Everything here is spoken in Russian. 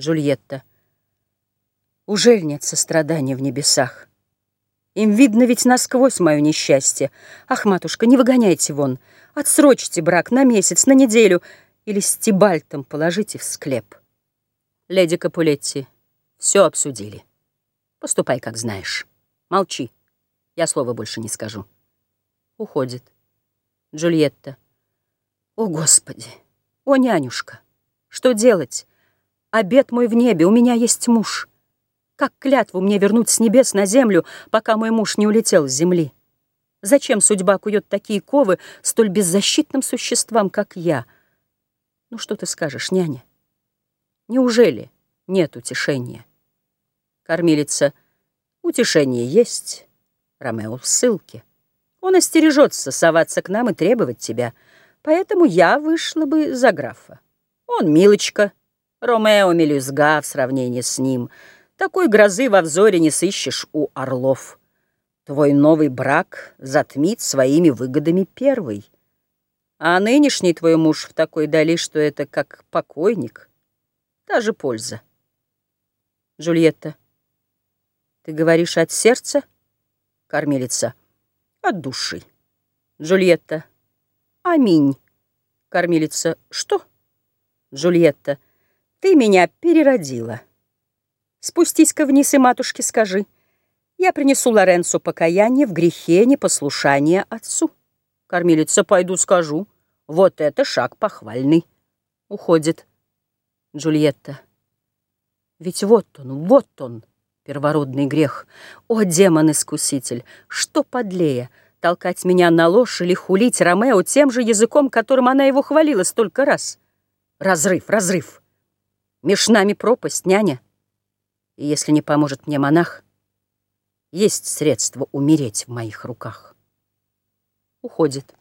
Джульетта. Ужель нет сострадания в небесах? Им видно ведь насквозь мое несчастье. Ах, матушка, не выгоняйте вон. Отсрочьте брак на месяц, на неделю. Или с Тибальтом положите в склеп. Леди Капулетти, все обсудили. Поступай, как знаешь. Молчи. Я слова больше не скажу. Уходит. Джульетта. О, Господи! О, нянюшка! Что делать? Обед мой в небе, у меня есть муж. Как клятву мне вернуть с небес на землю, пока мой муж не улетел с земли? Зачем судьба кует такие ковы столь беззащитным существам, как я? Ну что ты скажешь, няня? Неужели нет утешения? Кормилица. Утешение есть. Ромео в ссылке. Он остережется соваться к нам и требовать тебя, поэтому я вышла бы за графа. Он милочка, Ромео мелюзга в сравнении с ним — такой грозы во взоре не сыщешь у орлов. Твой новый брак затмит своими выгодами первый. А нынешний твой муж в такой дали, что это как покойник. Та же польза. Джульетта. Ты говоришь от сердца? Кормилица. От души. Джульетта. Аминь. Кормилица. Что? Джульетта. Ты меня переродила. Спустись-ка вниз и матушке скажи. Я принесу Лоренцо покаяние в грехе непослушания отцу. Кормилица, пойду скажу. Вот это шаг похвальный. Уходит. Джульетта. Ведь вот он, вот он, первородный грех. О, демон-искуситель, что подлее, толкать меня на ложь или хулить Ромео тем же языком, которым она его хвалила столько раз? Разрыв, разрыв. Меж нами пропасть, няня. И если не поможет мне монах, есть средство умереть в моих руках. Уходит.